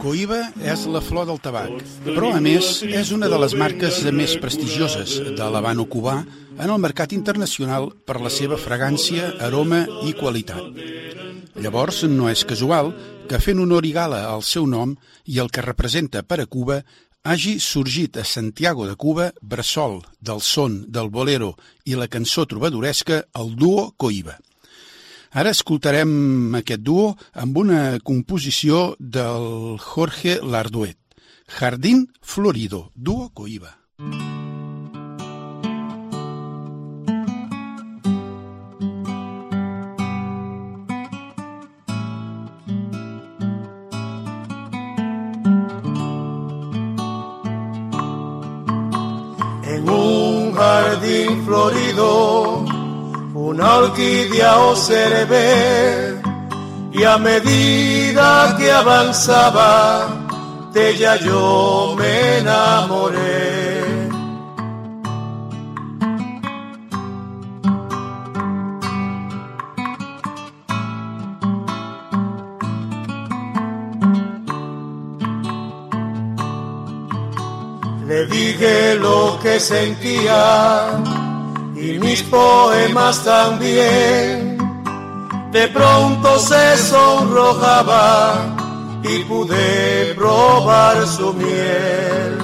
Coiba és la flor del tabac, però a més és una de les marques més prestigioses de l'Havano cubà en el mercat internacional per la seva fragància, aroma i qualitat. Llavors no és casual que fent honor i gala al seu nom i el que representa per a Cuba hagi sorgit a Santiago de Cuba bressol del son, del bolero i la cançó trobadoresca el duo Coiba. Ara escoltarem aquest duo amb una composició del Jorge Larduet. Jardín Florido, duo Coiba. En un jardín florido, una orquídea observé y a medida que avanzaba, de ella yo me enamoré. Le dije lo que sentía y mis poemas también. De pronto se sonrojaba y pude probar su miel.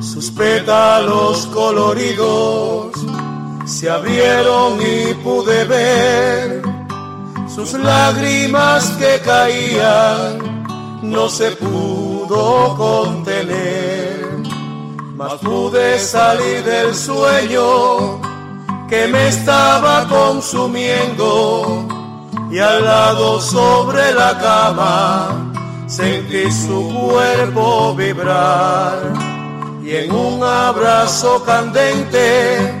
Sus pétalos coloridos se abrieron y pude ver sus lágrimas que caían, no se pudo contener. Mas pude salir del sueño que me estaba consumiendo y al lado sobre la cama sentí su cuerpo vibrar y en un abrazo candente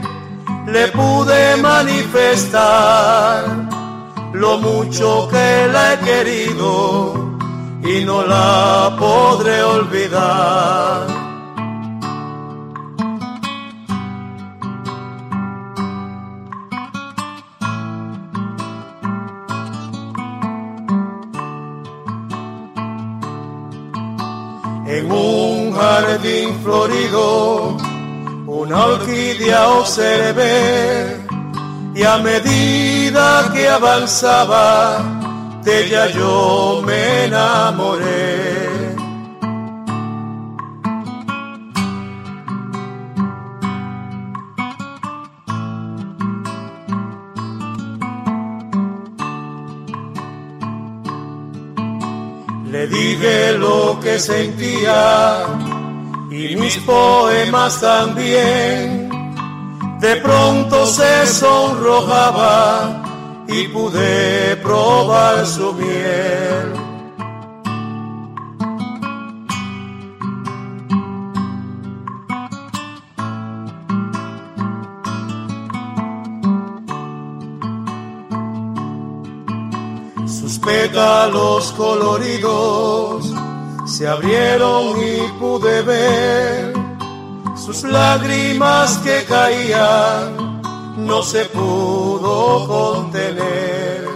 le pude manifestar lo mucho que la he querido y no la podré olvidar. En un jardín florido, una orquídea observé y a medida que avanzaba, de ella yo me enamoré. Le dije lo que sentía y mis poemas también. De pronto se sonrojaba y pude probar su miel. Sus pétalos coloridos se abrieron y pude ver sus lágrimas que caían, no se pudo contener,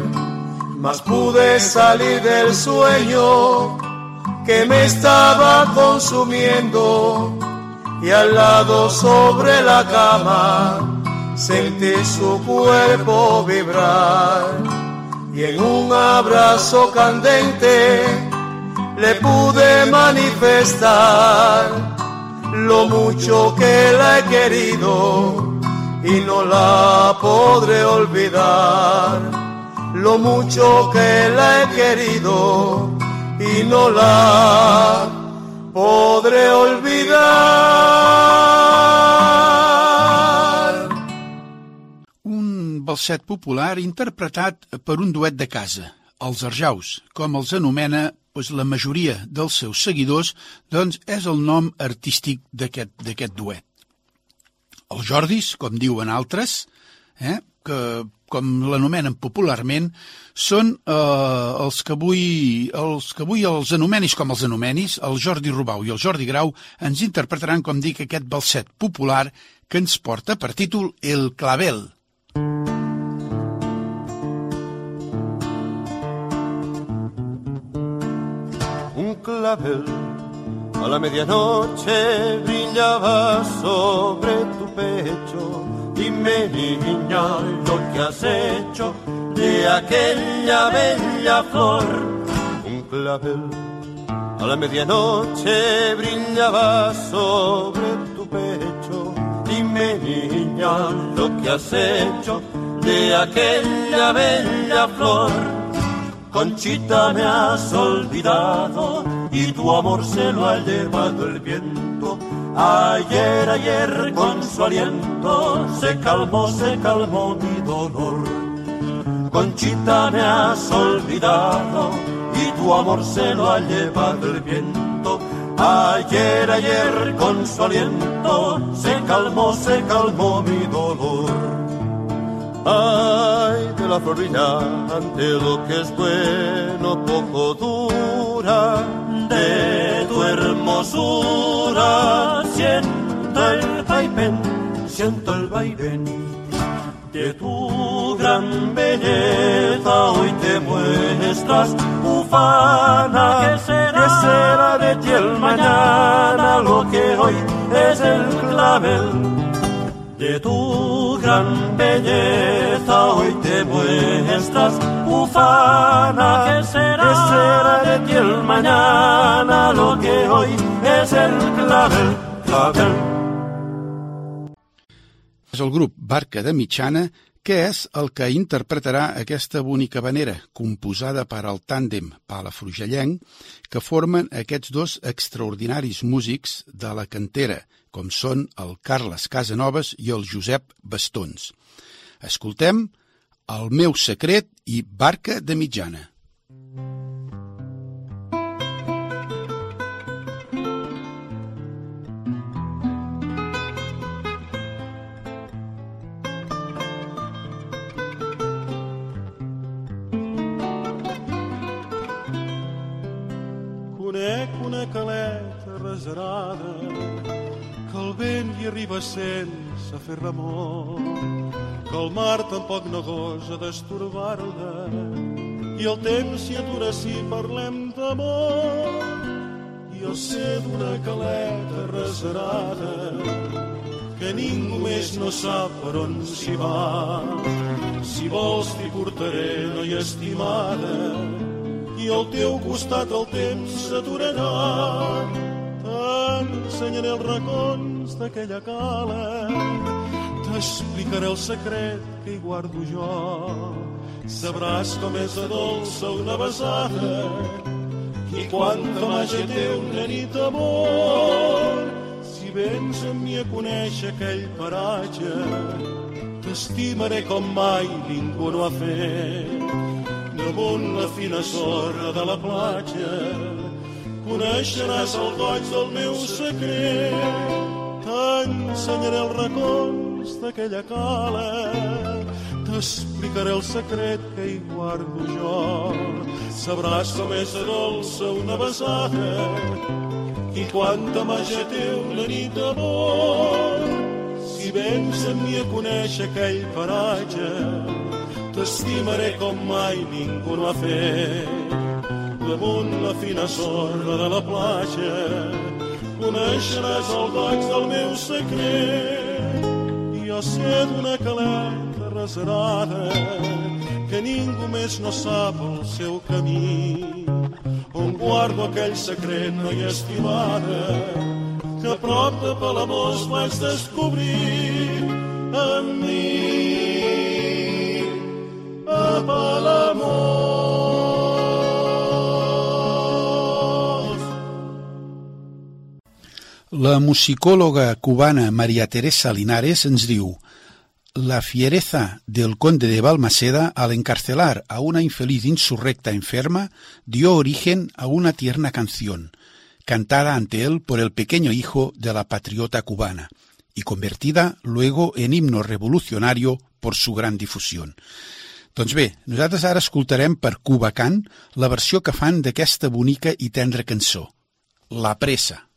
mas pude salir del sueño que me estaba consumiendo. Y al lado sobre la cama sentí su cuerpo vibrar. Y en un abrazo candente le pude manifestar lo mucho que la he querido y no la podré olvidar. Lo mucho que la he querido y no la podré olvidar. Un balset popular interpretat per un duet de casa, els Arjaus, com els anomena doncs, la majoria dels seus seguidors, doncs és el nom artístic d'aquest duet. Els Jordis, com diuen altres, eh, que com l'anomenen popularment, són eh, els, que avui, els que avui els anomenis com els anomenis, el Jordi Rubau i el Jordi Grau, ens interpretaran, com dic, aquest balset popular que ens porta per títol El Clavel. Clavel a la medianoche brillaba sobre tu pecho Dime niña lo que has hecho de aquella bella flor. Un clavel a la medianoche brillaba sobre tu pecho. Dime niña lo que has hecho de aquella bella flor. Conchita me has olvidado y tu amor se lo ha llevado el viento Ayer, ayer con su aliento se calmó, se calmó mi dolor. Conchita me has olvidado y tu amor se lo ha llevado el viento. Ayer, ayer con su aliento se calmó, se calmó mi dolor. Ay, de la flor brillante lo que es bueno poco dura de tu hermosura. Siento el vaivén, siento el vaivén de tu gran belleza. Hoy te muestras ufana. ¿Qué será? ¿Qué será de ti el mañana? Lo que hoy es el clavel de tu gran belleza hoy te muestras ufana. ¿Qué será? ¿Qué será de ti el mañana? Lo que hoy es el clavel, clavel. És el grup Barca de Mitjana que és el que interpretarà aquesta bonica vanera, composada per al tàndem palafrugellenc, que formen aquests dos extraordinaris músics de la cantera, com són el Carles Casanovas i el Josep Bastons. Escoltem El meu secret i Barca de Mitjana. Conec una caleta reserada que el vent hi arriba sense fer remor, que el mar tampoc no gosa d'estorbar-la i el temps s'hi atura si parlem d'amor. I jo sé d'una caleta reserada que ningú més no sap per on s'hi va. Si vols t'hi portaré, noia estimada, i al teu costat el temps s'aturarà. T'ensenyaré els racons d'aquella cala, t'explicaré el secret que hi guardo jo. Sabràs com és de dolça una besada i quanta màgia té una nit d'amor. Si vens amb mi a conèixer aquell paratge, t'estimaré com mai ningú no ha fet damunt la fina sorra de la platja coneixeràs el goig del meu secret t'ensenyaré els racons d'aquella cala t'explicaré el secret que hi guardo jo. Sabràs com és dolça una besada i quanta màgia té una nit d'amor. Si vens amb mi a conèixer aquell paratge, t'estimaré com mai ningú no ha fet. Damunt la fina sorra de la platja, coneixeràs el goig del meu secret. Jo sé d'una calenta reserada que ningú més no sap el seu camí. On guardo aquell secret, no hi estimada, que a prop de Palamós vaig descobrir en mi. A Palamós. La musicòloga cubana Maria Teresa Linares ens diu La fiereza del conde de Balmaceda al encarcelar a una infeliz insurrecta enferma dio origen a una tierna canción, cantada ante él por el pequeño hijo de la patriota cubana y convertida luego en himno revolucionario por su gran difusión. Doncs bé, nosaltres ara escoltarem per Cuba Can la versió que fan d'aquesta bonica i tendra cançó, La Pressa.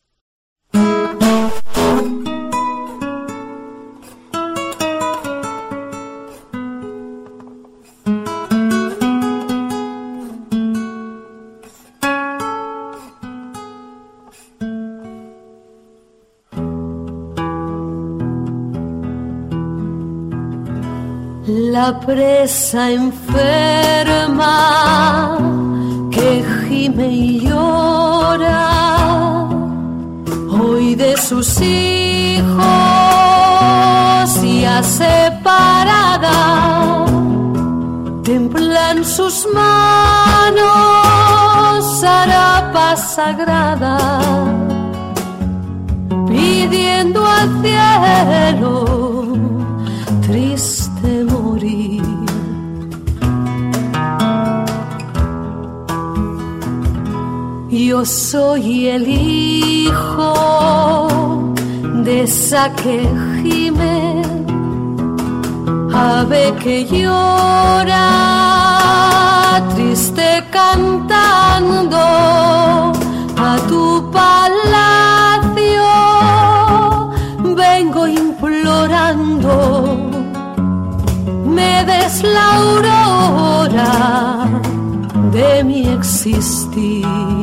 Presa enferma que gime y llora. Hoy de sus hijos ya separada templan sus manos harapa sagrada pidiendo al cielo Yo soy el hijo de esa que gime, ave que llora, triste cantando a tu palacio. Vengo implorando me des la aurora de mi existir.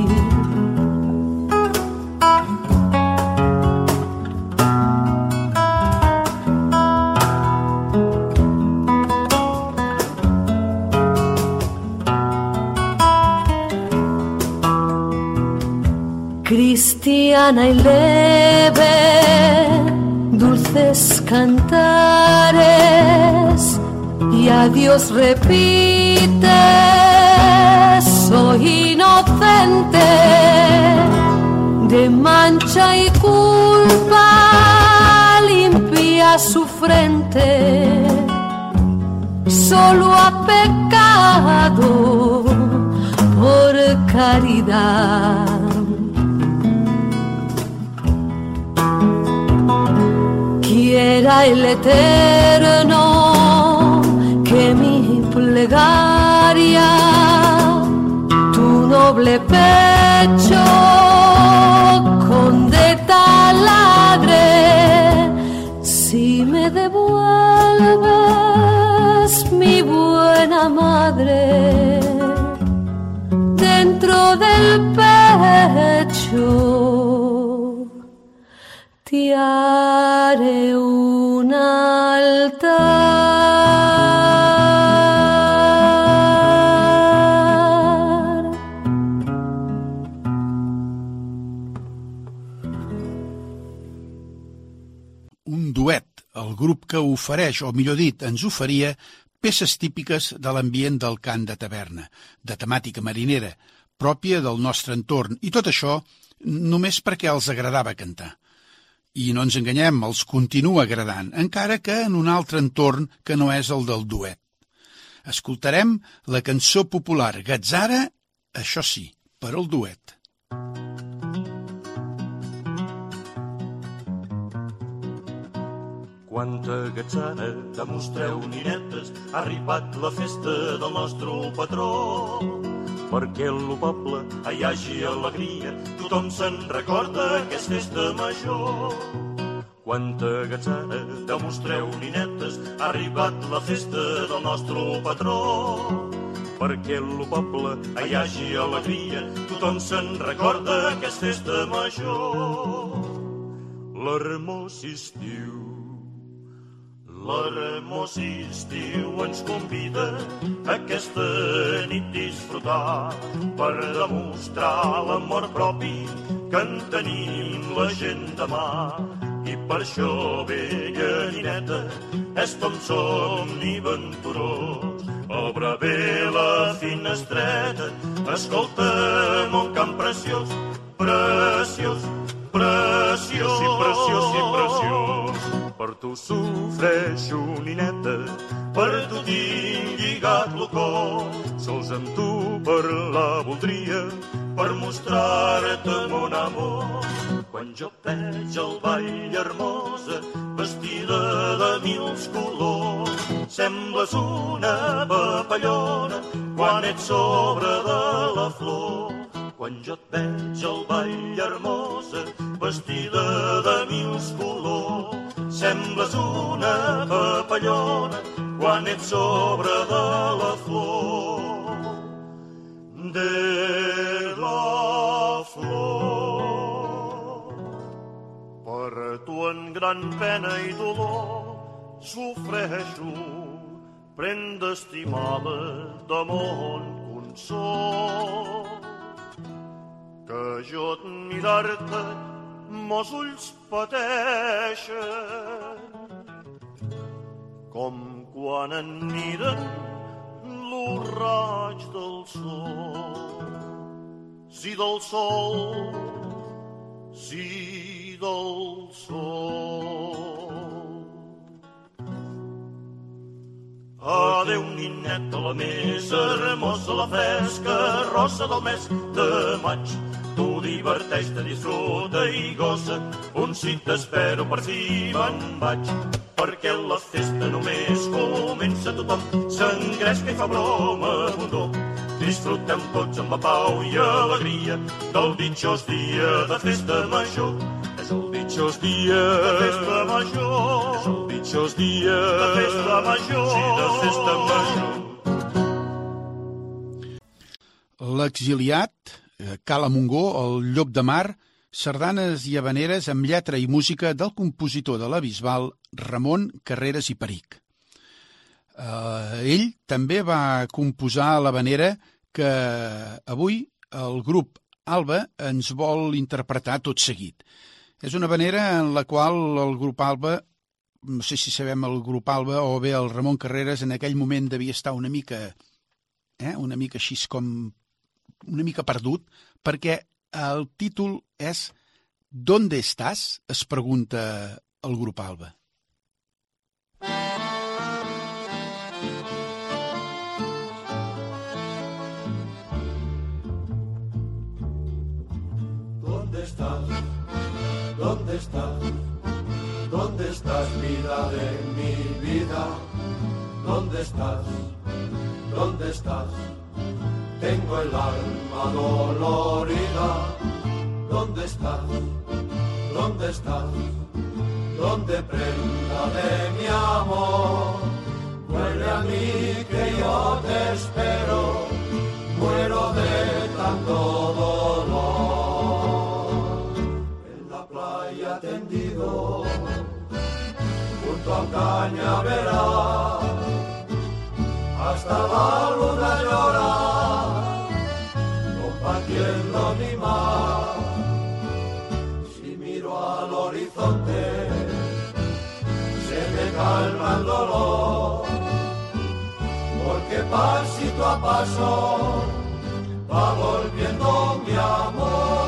Cristiana y leve, dulces cantares y a Dios repite, soy inocente de mancha y culpa, limpia su frente, solo ha pecado por caridad. Quiera el eterno que mi plegaria tu noble pecho con de taladre si me devuelves mi buena madre dentro del pecho te haré grup que ofereix, o millor dit, ens oferia peces típiques de l'ambient del cant de taverna, de temàtica marinera, pròpia del nostre entorn, i tot això només perquè els agradava cantar. I no ens enganyem, els continua agradant, encara que en un altre entorn que no és el del duet. Escoltarem la cançó popular Gazzara, això sí, per al duet. Quanta gatzara demostreu, ninetes, ha arribat la festa del nostre patró. Perquè el poble hi hagi alegria, tothom se'n recorda que és festa major. Quanta gatzara demostreu, ninetes, ha arribat la festa del nostre patró. Perquè el poble hi hagi alegria, tothom se'n recorda que és festa major. L'hermós estiu L'hermós estiu ens convida aquesta nit disfrutar per demostrar l'amor propi que en tenim la gent demà. I per això, vella nineta, és com somni venturós. Obre bé la finestreta, escolta'm un camp preciós, preciós, preciós i preciós i preciós. Per tu sofreixo, nineta, per tu tinc lligat el cor. Sols amb tu per la voldria, per mostrar-te mon amor. Quan jo veig el ball hermosa, vestida de mils colors, sembles una papallona quan ets sobre de la flor. Quan jo et veig el ball hermosa, vestida de mils colors, sembles una papallona quan ets sobre de la flor. De la flor. Per tu en gran pena i dolor sofreixo, pren d'estimada de mon consol. Que jo et mirar-te mos ulls pateixen com quan en miren lo raig del sol. Si del sol, si del sol. Adéu, nineta, la més hermosa, la fresca rosa del mes de maig. Tu diverteix-te, disfruta i gossa, un si t'espero per fi me'n vaig. Perquè la festa només comença tothom s'engresca i fa broma bundó. Disfrutem tots amb la pau i alegria del ditxós dia de festa major. És el ditxós dia de festa major. És el ditxós dia de festa major. Sí, de festa major. L'exiliat, Cala Mongó, el llop de mar, sardanes i habaneres amb lletra i música del compositor de la Bisbal, Ramon Carreras i Peric. Eh, ell també va composar l'habanera que avui el grup Alba ens vol interpretar tot seguit. És una habanera en la qual el grup Alba, no sé si sabem el grup Alba o bé el Ramon Carreras, en aquell moment devia estar una mica, eh, una mica així com una mica perdut, perquè el títol és ¿Dónde estàs? es pregunta el grup Alba. ¿Dónde estás? ¿Dónde estás? ¿Dónde estás, vida de mi vida? ¿Dónde estás? ¿Dónde estás? Tengo el alma dolorida. ¿Dónde estás? ¿Dónde estás? ¿Dónde prenda de mi amor? Vuelve a mí que yo te espero. Muero de tanto dolor. En la playa tendido, junto al cañaveral hasta la luna llora, compartiendo mi mar. Si miro al horizonte, se me calma el dolor, porque pasito a paso va volviendo mi amor.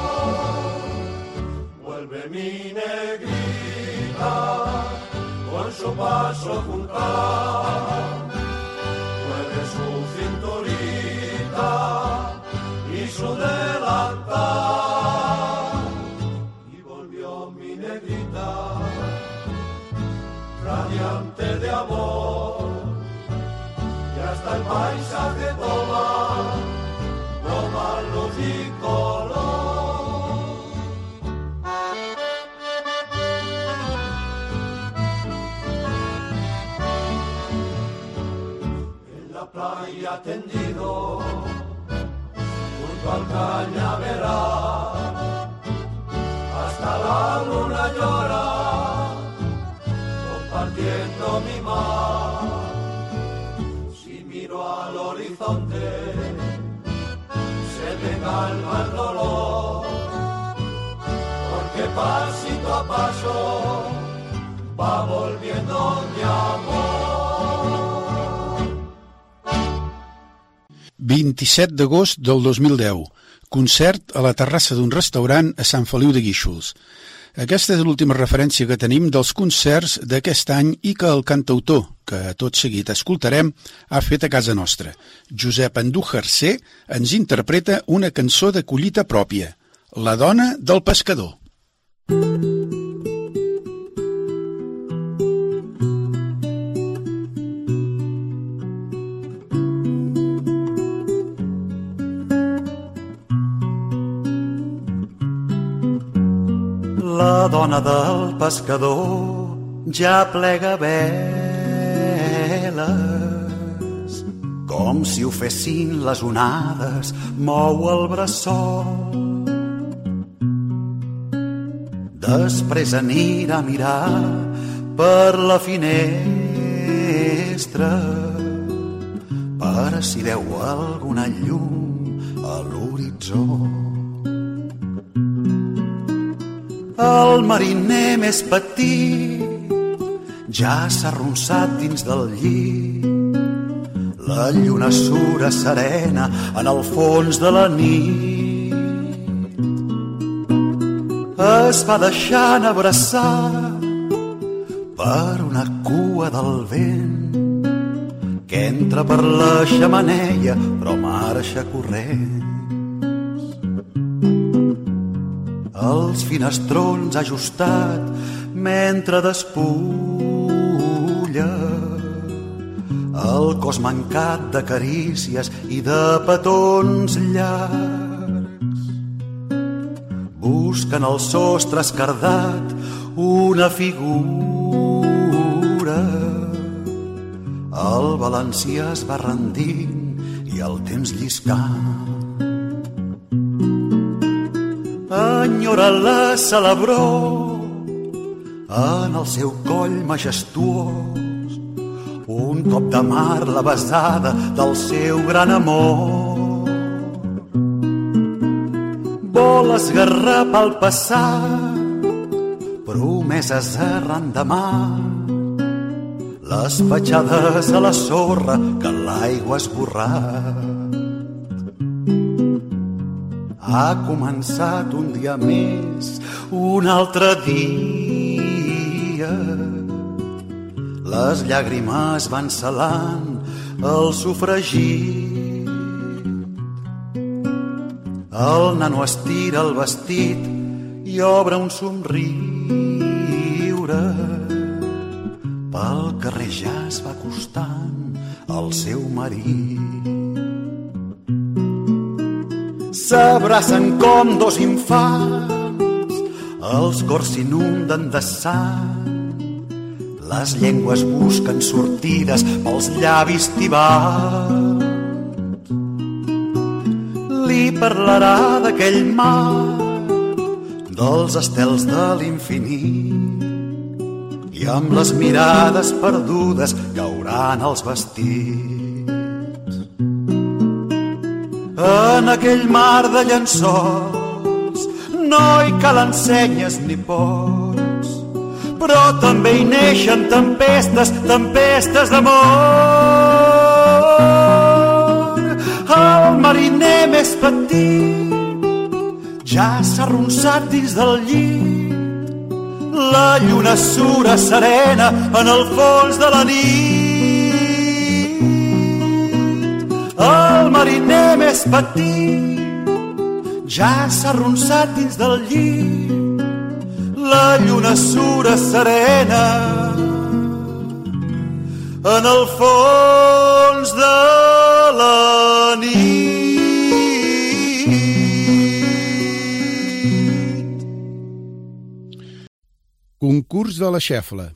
Vuelve mi negrita con su paso juntar mueve su piso del altar y volvió mi negrita, radiante de amor, y hasta el paisaje toma, toma luz y color. En la playa tendido al cañaveral, hasta la luna llora, compartiendo mi mar. Si miro al horizonte, se me calma el dolor, porque pasito a paso va volviendo mi amor. 27 d'agost del 2010. Concert a la terrassa d'un restaurant a Sant Feliu de Guíxols. Aquesta és l'última referència que tenim dels concerts d'aquest any i que el cantautor, que tot seguit escoltarem, ha fet a casa nostra. Josep Andújar C. ens interpreta una cançó de collita pròpia, La dona del pescador. La dona del pescador ja plega veles com si ho fessin les onades, mou el bressol. Després anirà a mirar per la finestra per si veu alguna llum a l'horitzó. El mariner més petit ja s'ha arronsat dins del llit. La lluna sura serena en el fons de la nit. Es va deixant abraçar per una cua del vent que entra per la xamaneia però marxa corrent. Els finestrons ajustat mentre despulla el cos mancat de carícies i de petons llargs. Busquen el sostre escardat una figura. El valencià es va rendint i el temps lliscant. Enyora la celebró en el seu coll majestuós. Un cop de mar la besada del seu gran amor. Vol esgarrar pel passat promeses arran de mar les petjades a la sorra que l'aigua esborrat ha començat un dia més, un altre dia. Les llàgrimes van salant el sofregit. El nano estira el vestit i obre un somriure. Pel carrer ja es va acostant el seu marit. S'abracen com dos infants, els cors s'inunden de sang, les llengües busquen sortides pels llavis tibants. Li parlarà d'aquell mar, dels estels de l'infinit, i amb les mirades perdudes cauran els vestits. En aquell mar de llençols no hi calen senyes ni pots, però també hi neixen tempestes, tempestes d'amor. El mariner més petit ja s'ha arronsat dins del llit, la lluna sura serena en el fons de la nit. Mariner més petit ja s'ha arronsat dins del llit. La lluna sura serena en el fons de la nit. Concurs de la xefla.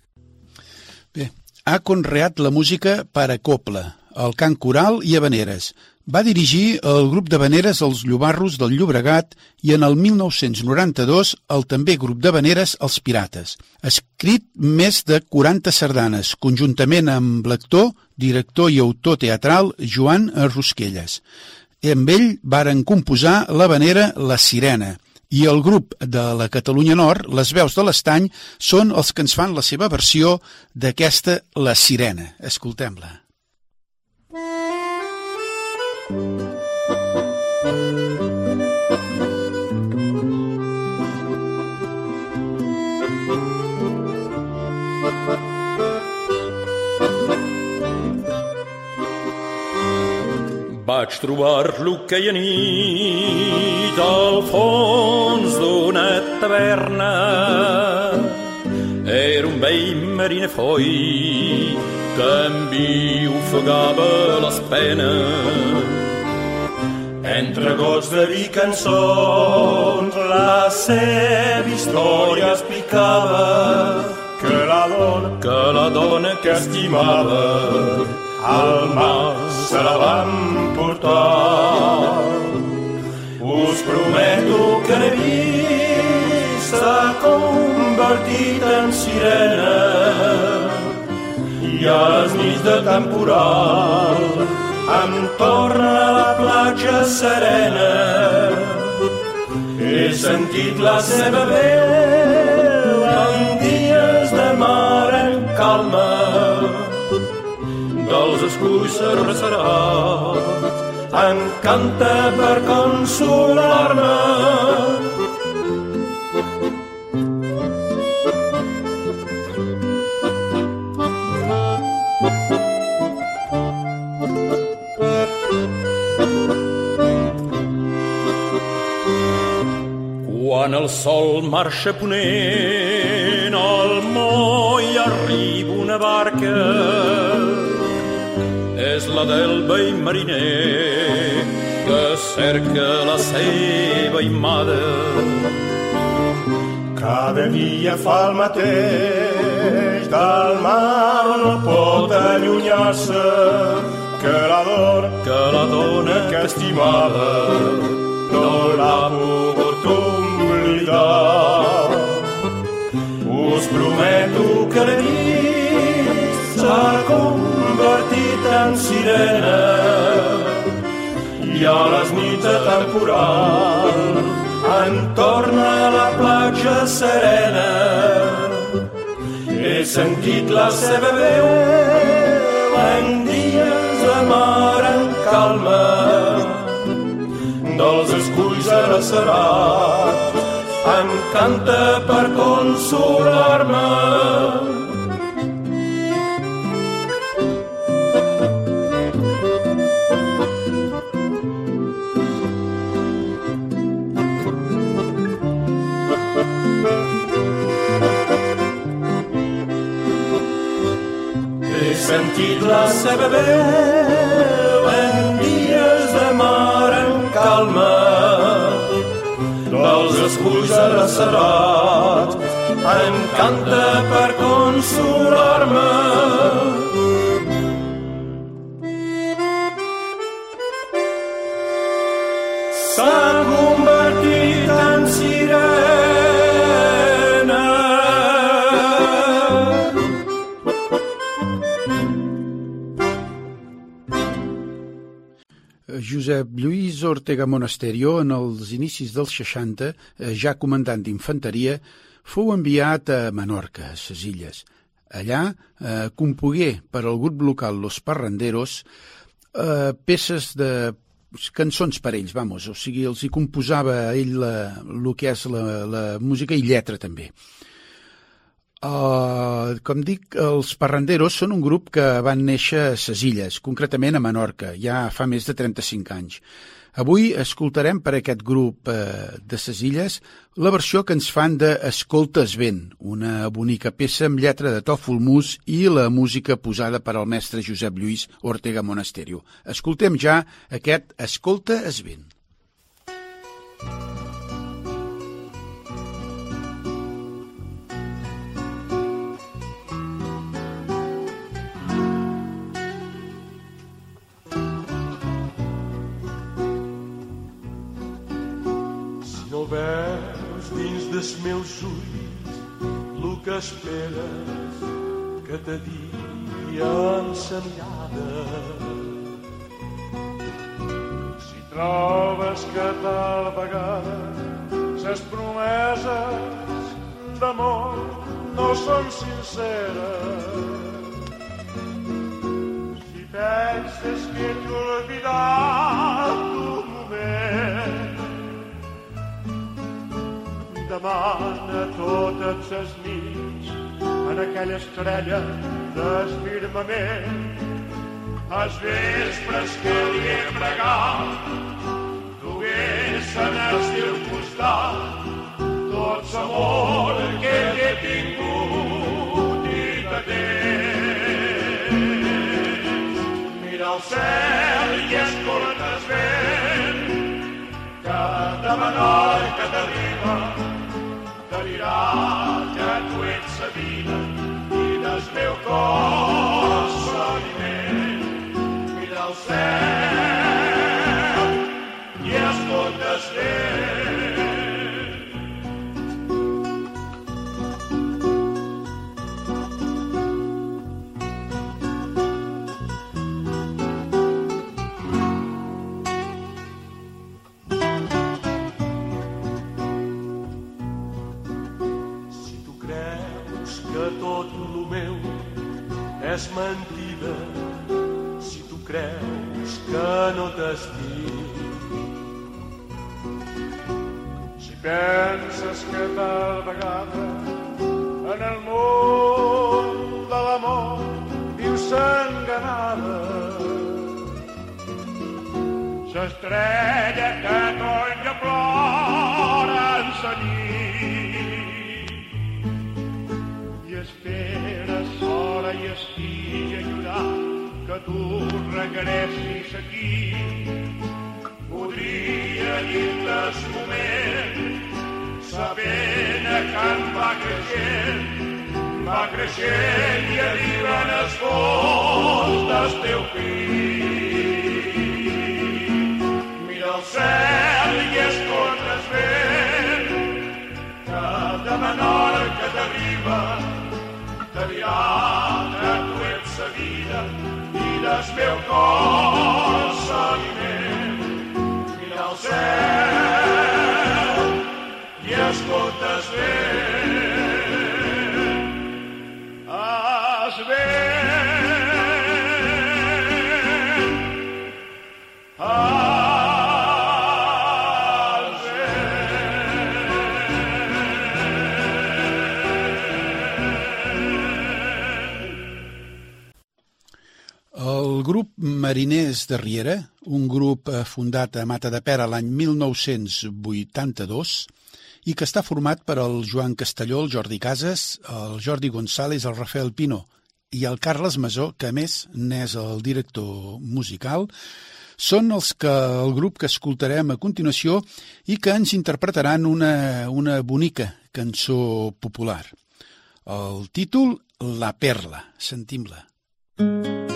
Ha conreat la música per a copla, el cant coral i habaneres. Va dirigir el grup d'habaneres Els Llobarros del Llobregat i en el 1992 el també grup d'habaneres Els Pirates. Ha escrit més de 40 sardanes, conjuntament amb l'actor, director i autor teatral Joan Rosquelles. Amb ell varen composar l'habanera La Sirena, i el grup de la Catalunya Nord, les veus de l'Estany, són els que ens fan la seva versió d'aquesta La Sirena. Escoltem-la. Vaig trobar-lo aquella nit al fons d'una taverna. Era un vell mariner foi que en vi ofegava les penes. Entre gots de vi cançons la seva història explicava que la dona, que la dona que estimava al mar se la van portar. Us prometo que l'he vist s'ha convertit en sirena i a les nits de temporal em torna a la platja serena. He sentit la seva veu en dies de mar en calma esculls arrecerats em canta per consolar-me. Quan el sol marxa ponent, la del vell mariner que cerca la seva imada. Cada dia fa el mateix, del mar no pot allunyar-se, que la dona, que la dona que estimava no l'ha pogut oblidar. Us prometo que l'he vist s'ha convertit en sirena. I a les nits de temporal en torna a la platja serena. He sentit la seva veu en dies de mar en calma. Dels esculls arrecerats em canta per consolar-me sentit la seva veu en dies de mar en calma dels esculls arrecerats em canta per consolar-me Josep Lluís Ortega Monasterio, en els inicis dels 60, eh, ja comandant d'infanteria, fou enviat a Menorca, a ses illes. Allà eh, compogué per al grup local Los Parranderos eh, peces de cançons per ells, vamos, o sigui, els hi composava ell la, el que és la, la música i lletra també. Uh, com dic, els Parranderos són un grup que van néixer a ses illes, concretament a Menorca, ja fa més de 35 anys. Avui escoltarem per aquest grup eh, de ses illes la versió que ens fan de Escoltes vent, una bonica peça amb lletra de Tòfol Mus i la música posada per al mestre Josep Lluís Ortega Monasterio. Escoltem ja aquest Escolta es vent. Veus dins dels meus ulls el que esperes que te digui mirada. Si trobes que tal vegada ses promeses d'amor no són sinceres, si penses que t'he oblidat demana totes les nits en aquella estrella del firmament. Els vespres que li he pregat duguessin al seu costat tot l'amor que he tingut i que té. Mira el cel i escoltes vent que de Menorca t'arriba dirà que tu ets la vida i del meu cor l'aliment. Mira el cel i escoltes vent. És mentida si tu creus que no t'estic. Si penses que tal vegada en el món de l'amor vius enganada s'estrella que tonya plora en sa nit i espera sola i estigui a llorar que tu regressis aquí. Podria dir-te el moment sabent que em va creixent, va creixent i arriben els fons del teu fill. Mira el cel i escoltes vent, que de Menorca t'arriba que tu ets la vida i del meu cor l'aliment. Mira el cel i escoltes bé. Es vent, Mariners de Riera, un grup eh, fundat a Mata de Pera l'any 1982 i que està format per el Joan Castelló, el Jordi Casas, el Jordi González, el Rafael Pino i el Carles Masó, que a més n'és el director musical, són els que el grup que escoltarem a continuació i que ens interpretaran una, una bonica cançó popular. El títol La Perla. Sentim-la. la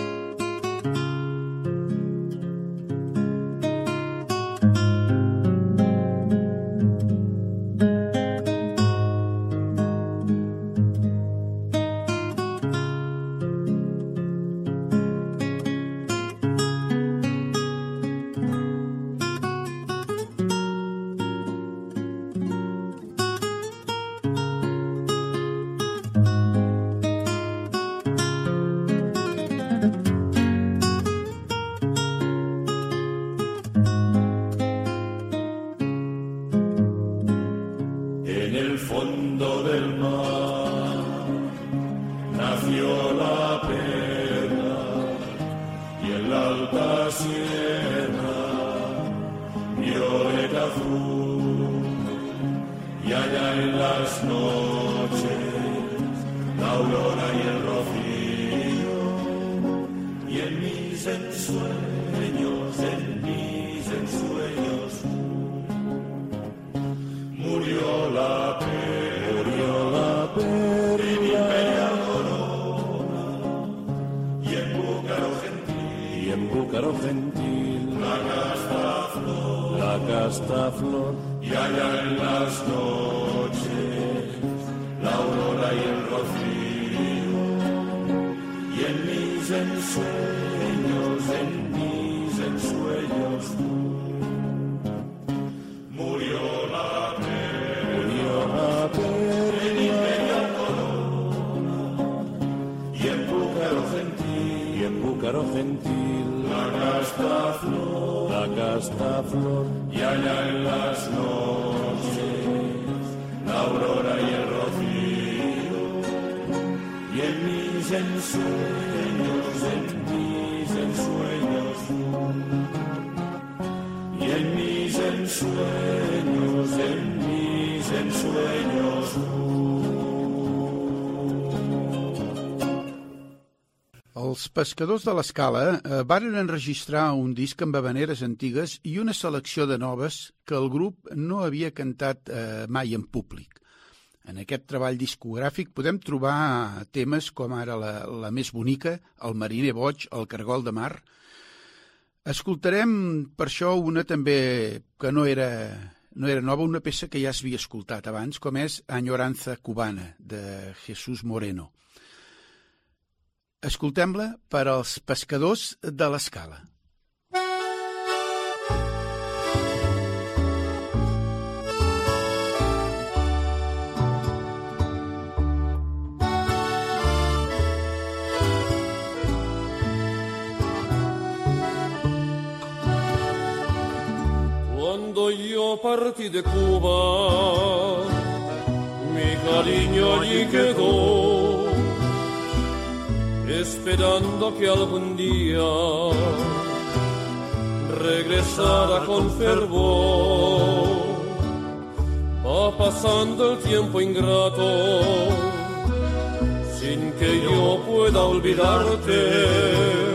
casta flor, y allá en las noches, la aurora y el rocío, y en mis ensueños, ensueños, en mis ensueños, y en mis ensueños, en mis ensueños. Els pescadors de l'escala eh, varen enregistrar un disc amb habaneres antigues i una selecció de noves que el grup no havia cantat eh, mai en públic. En aquest treball discogràfic podem trobar temes com ara la, la més bonica, El mariner boig, El cargol de mar. Escoltarem per això una també que no era, no era nova, una peça que ja s'havia escoltat abans, com és Añoranza cubana, de Jesús Moreno. Escoltem-la per als pescadors de l'escala. Partí de Cuba, mi cariño allí quedó, esperando que algún día regresara con fervor. Va pasando el tiempo ingrato, sin que yo pueda olvidarte.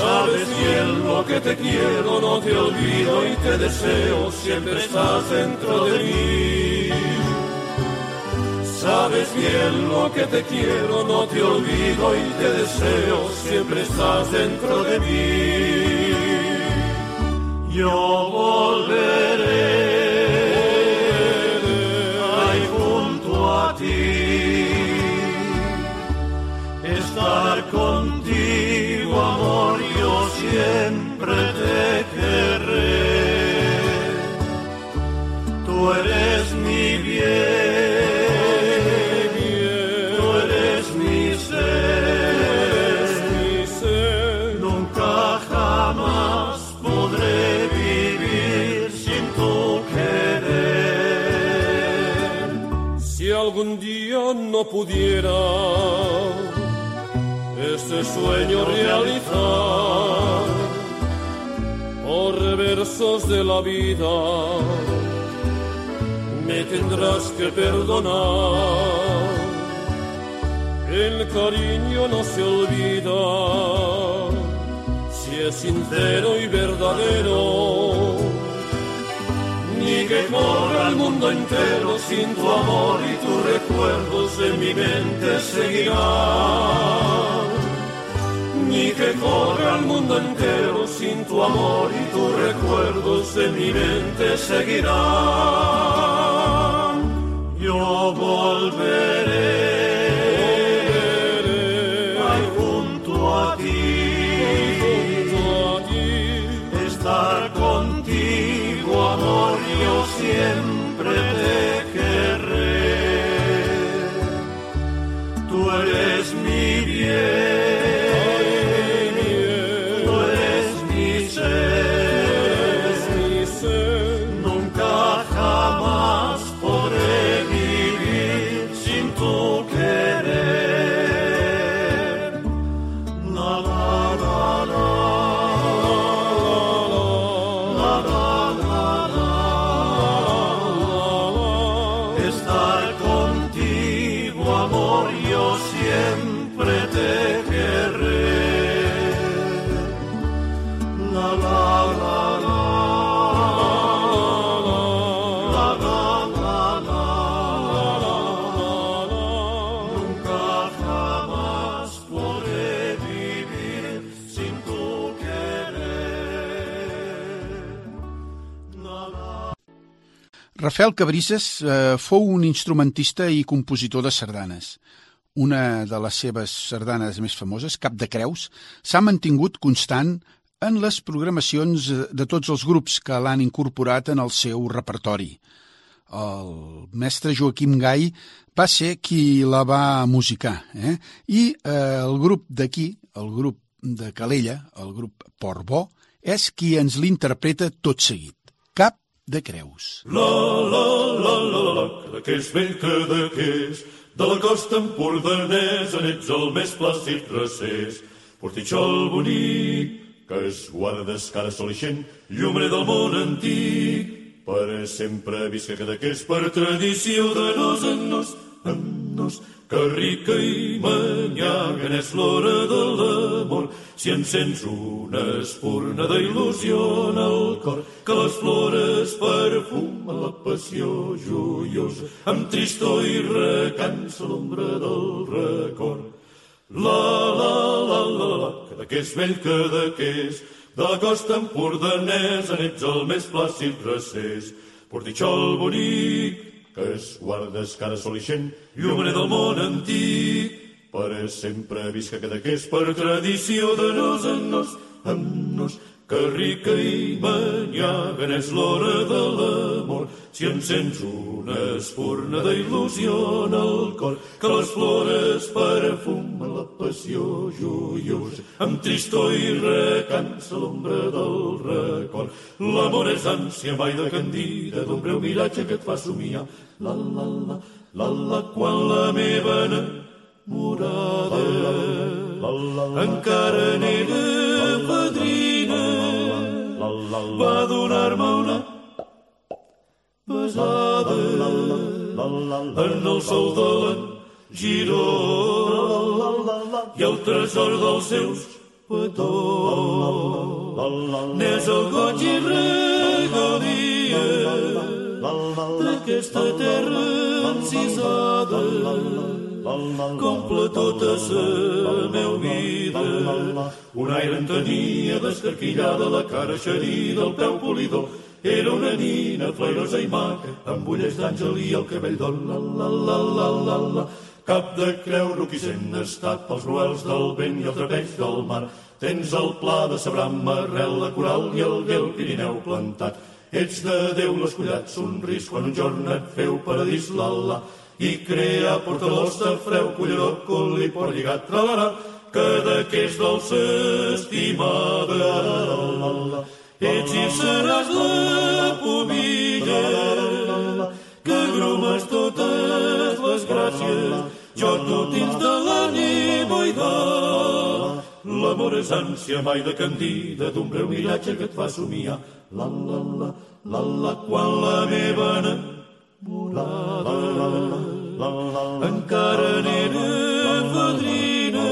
Sabes bien lo que te quiero, no te olvido y te deseo, siempre estás dentro de mí. Sabes bien lo que te quiero, no te olvido y te deseo, siempre estás dentro de mí. Yo volveré Tú eres mi bien, tú eres mi ser, nunca jamás podré vivir sin tu querer. Si algún día no pudiera este sueño realizar por reversos de la vida me tendrás que perdonar. El cariño no se olvida. Si es sincero y verdadero ni que corra el mundo entero sin tu amor y tus recuerdos en mi mente seguirán ni que corra el mundo entero sin tu amor y tus recuerdos en mi mente seguirán. Yo volveré, junto a ti, estar contigo, amor, yo siempre te querré. Tú eres mi bien. Rafael Cabrisses eh, fou un instrumentista i compositor de sardanes. Una de les seves sardanes més famoses, Cap de Creus, s'ha mantingut constant en les programacions de tots els grups que l'han incorporat en el seu repertori. El mestre Joaquim Gai va ser qui la va musicar, eh? i eh, el grup d'aquí, el grup de Calella, el grup Portbó, és qui ens l'interpreta tot seguit. De Creus. La, la, la, la, la, la, que és vell que de que és, de la costa empordanesa n'ets el més plàcid recés. Portitxol bonic, que es guarda cara sol ixent, llumer del món antic, per sempre visca cada que és per tradició de nos en nos, en nos, que rica i manyaga és l'hora de l'amor, si encens una espurna d'il·lusió en el cor, que les flores perfumen la passió joiosa, amb tristor i recança l'ombra del record. La, la, la, la, la, que de què és vell, que de què és, de la costa empordanesa n'ets el més plàcid recés, portitxol bonic, que es guardes cara sol ixent, llumener del món antic. Per sempre visca que és per tradició de nos en nos, en nos, que rica i manyaga és l'hora de l'amor. Si encens una espurna d'il·lusió en el cor, que les flores perfumen la passió joiosa, amb tristor i recança l'ombra del record. L'amor és ànsia mai de candida, d'un breu miratge que et fa somiar. La, la, la, la, la, quan la meva enamorada encara n'era padrina va donar-me una pesada en el sol de l'en Giró i el tresor dels seus petons. N'és el goig i regalia d'aquesta terra encisada comple tota la meva vida. Un aire en tenia descarquillada la cara xerida, el peu polidor, era una nina flairosa i maca, amb ulles d'àngel i el cabell d'or, la, la, la, la, la, la. Cap de creu roquissent estat pels ruels del vent i el trapeix del mar. Tens el pla de sabram, arrel, la coral i el guel Pirineu plantat. Ets de Déu l'escollat somris quan un jorn et feu paradís, la, la i crea portalós de freu, culleró, cul i por lligat, tralarà, que de que és dolça estimada. Ets i seràs la pomilla, que grumes totes les gràcies, jo tu tens de l'ànima i de L'amor és ànsia mai de candida, d'un breu miratge que et fa somiar. La, la, la, la, la, quan la meva enamorada encara n'era fadrina.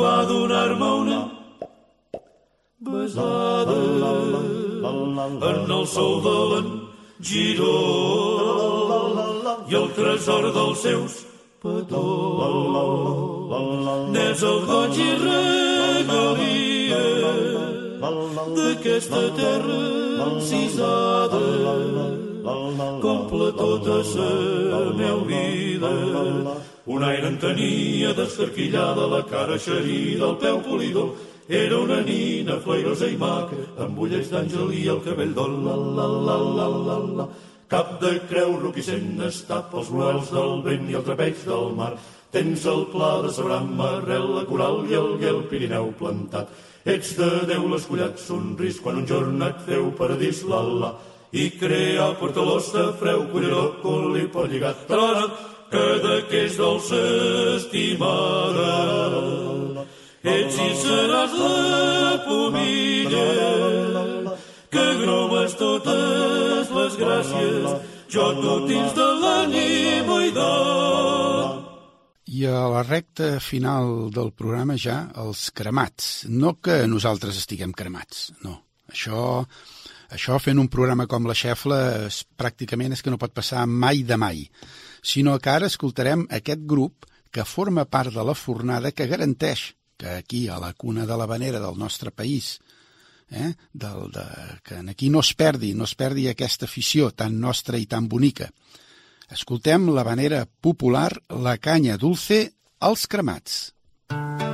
Va donar-me una besada en el sol de l'en Giró i el tresor dels seus petons. N'és el goig i regalia d'aquesta terra encisada comple tota la meva vida. Un aire en tenia descarquillada la cara xerida, el peu polidor, era una nina flairosa i maca, amb ulles d'àngel i el cabell d'or, la, la, la, la, la, la. Cap de creu roquissent estat pels ruels del vent i el trapeix del mar. Tens el pla de sabram, arrel, la coral i el guel Pirineu plantat. Ets de Déu l'escollat somris quan un jorn et feu paradís, la, la i crea portalós de freu, culleró, cul i pot lligat, tarara, que de que és dolça estimada. Ets i seràs la pomilla, que gromes totes les gràcies, jo tu tens de de... I a la recta final del programa ja els cremats. No que nosaltres estiguem cremats, no. Això, això fent un programa com la Xefla és, pràcticament és que no pot passar mai de mai, sinó que ara escoltarem aquest grup que forma part de la fornada que garanteix que aquí, a la cuna de la vanera del nostre país, eh, del, de, que aquí no es perdi, no es perdi aquesta afició tan nostra i tan bonica. Escoltem la vanera popular La canya dulce als cremats. Estando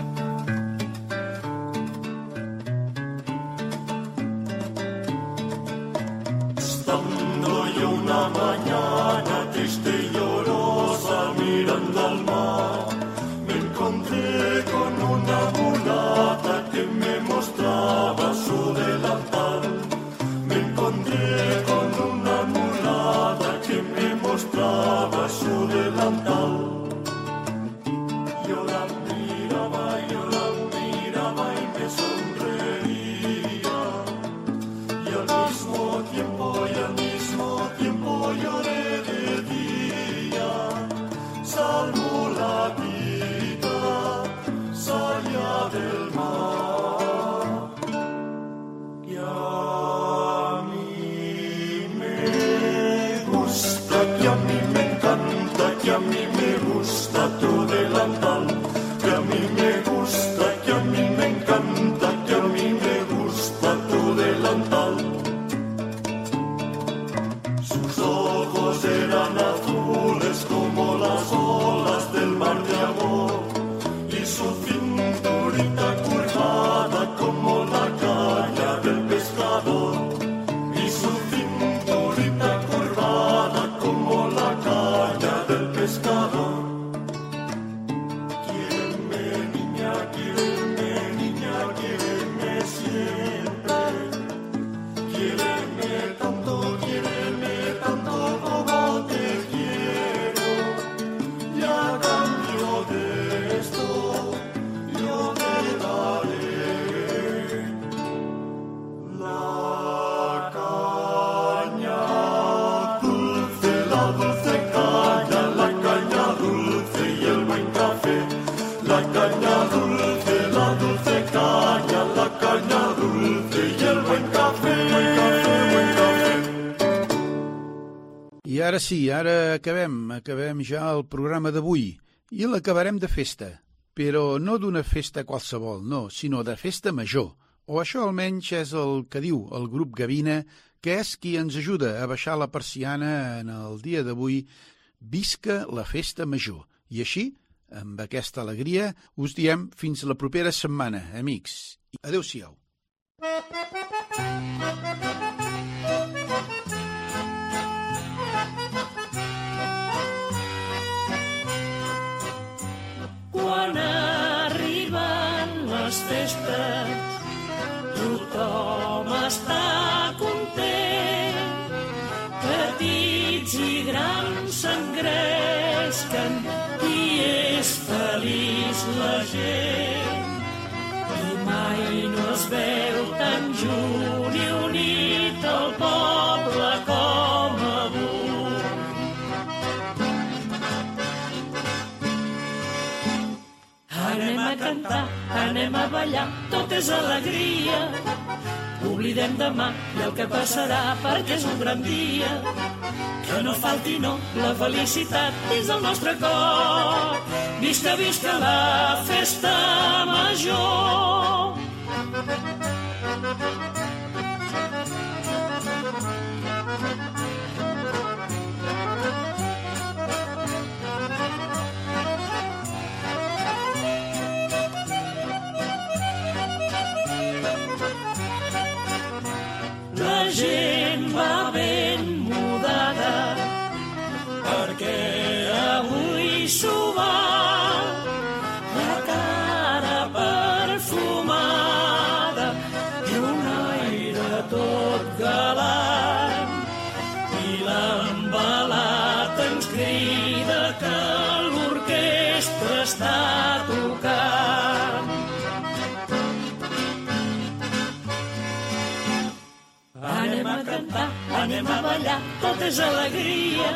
acabem, acabem ja el programa d'avui i l'acabarem de festa, però no d'una festa qualsevol, no, sinó de festa major, o això almenys és el que diu el grup Gavina, que és qui ens ajuda a baixar la persiana en el dia d'avui, visca la festa major. I així, amb aquesta alegria, us diem fins la propera setmana, amics. Adéu-siau. Quan les festes, tothom està content. Petits i grans s'engresquen i és feliç la gent. I mai no es veu anem a ballar, tot és alegria. Oblidem demà i el que passarà perquè és un gran dia. Que no falti, no, la felicitat dins del nostre cor. Visca, visca la festa major. La Ballar, tot és alegria.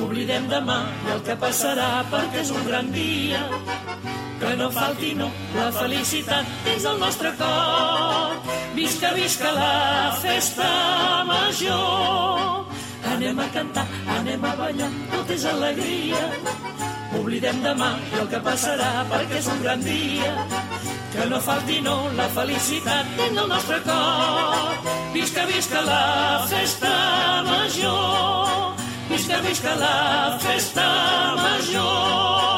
Oblidem demà i el que passarà perquè és un gran dia. Que no falti, no, la felicitat dins el nostre cor. Visca, visca la festa major. Anem a cantar, anem a ballar, tot és alegria. Oblidem demà i el que passarà perquè és un gran dia. Que no falti, no, la felicitat dins del nostre cor. Visca, visca la festa major. Visca, visca la festa major.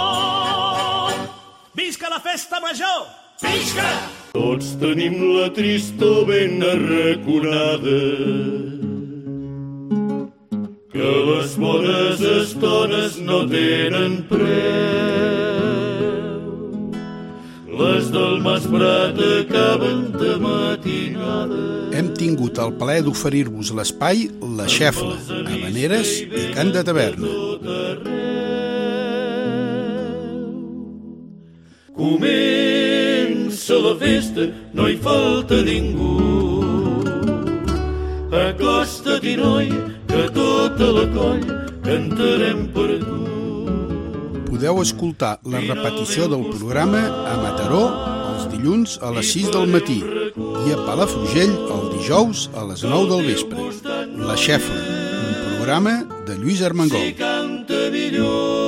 Visca la festa major! Visca! Tots tenim la tristor ben arraconada que les bones estones no tenen preu. Les del Mas Prat acaben de matinada. Tingut el plaer d'oferir-vos l'espai La Xefla, Habaneres i Cant de Taverna. Comença la festa, no hi falta ningú. Acosta't-hi, noi, que tota la coll cantarem per tu. Podeu escoltar la repetició del programa a Mataró dilluns a les 6 del matí i a Palafrugell el dijous a les 9 del vespre. La Xefla, un programa de Lluís Armengol. Si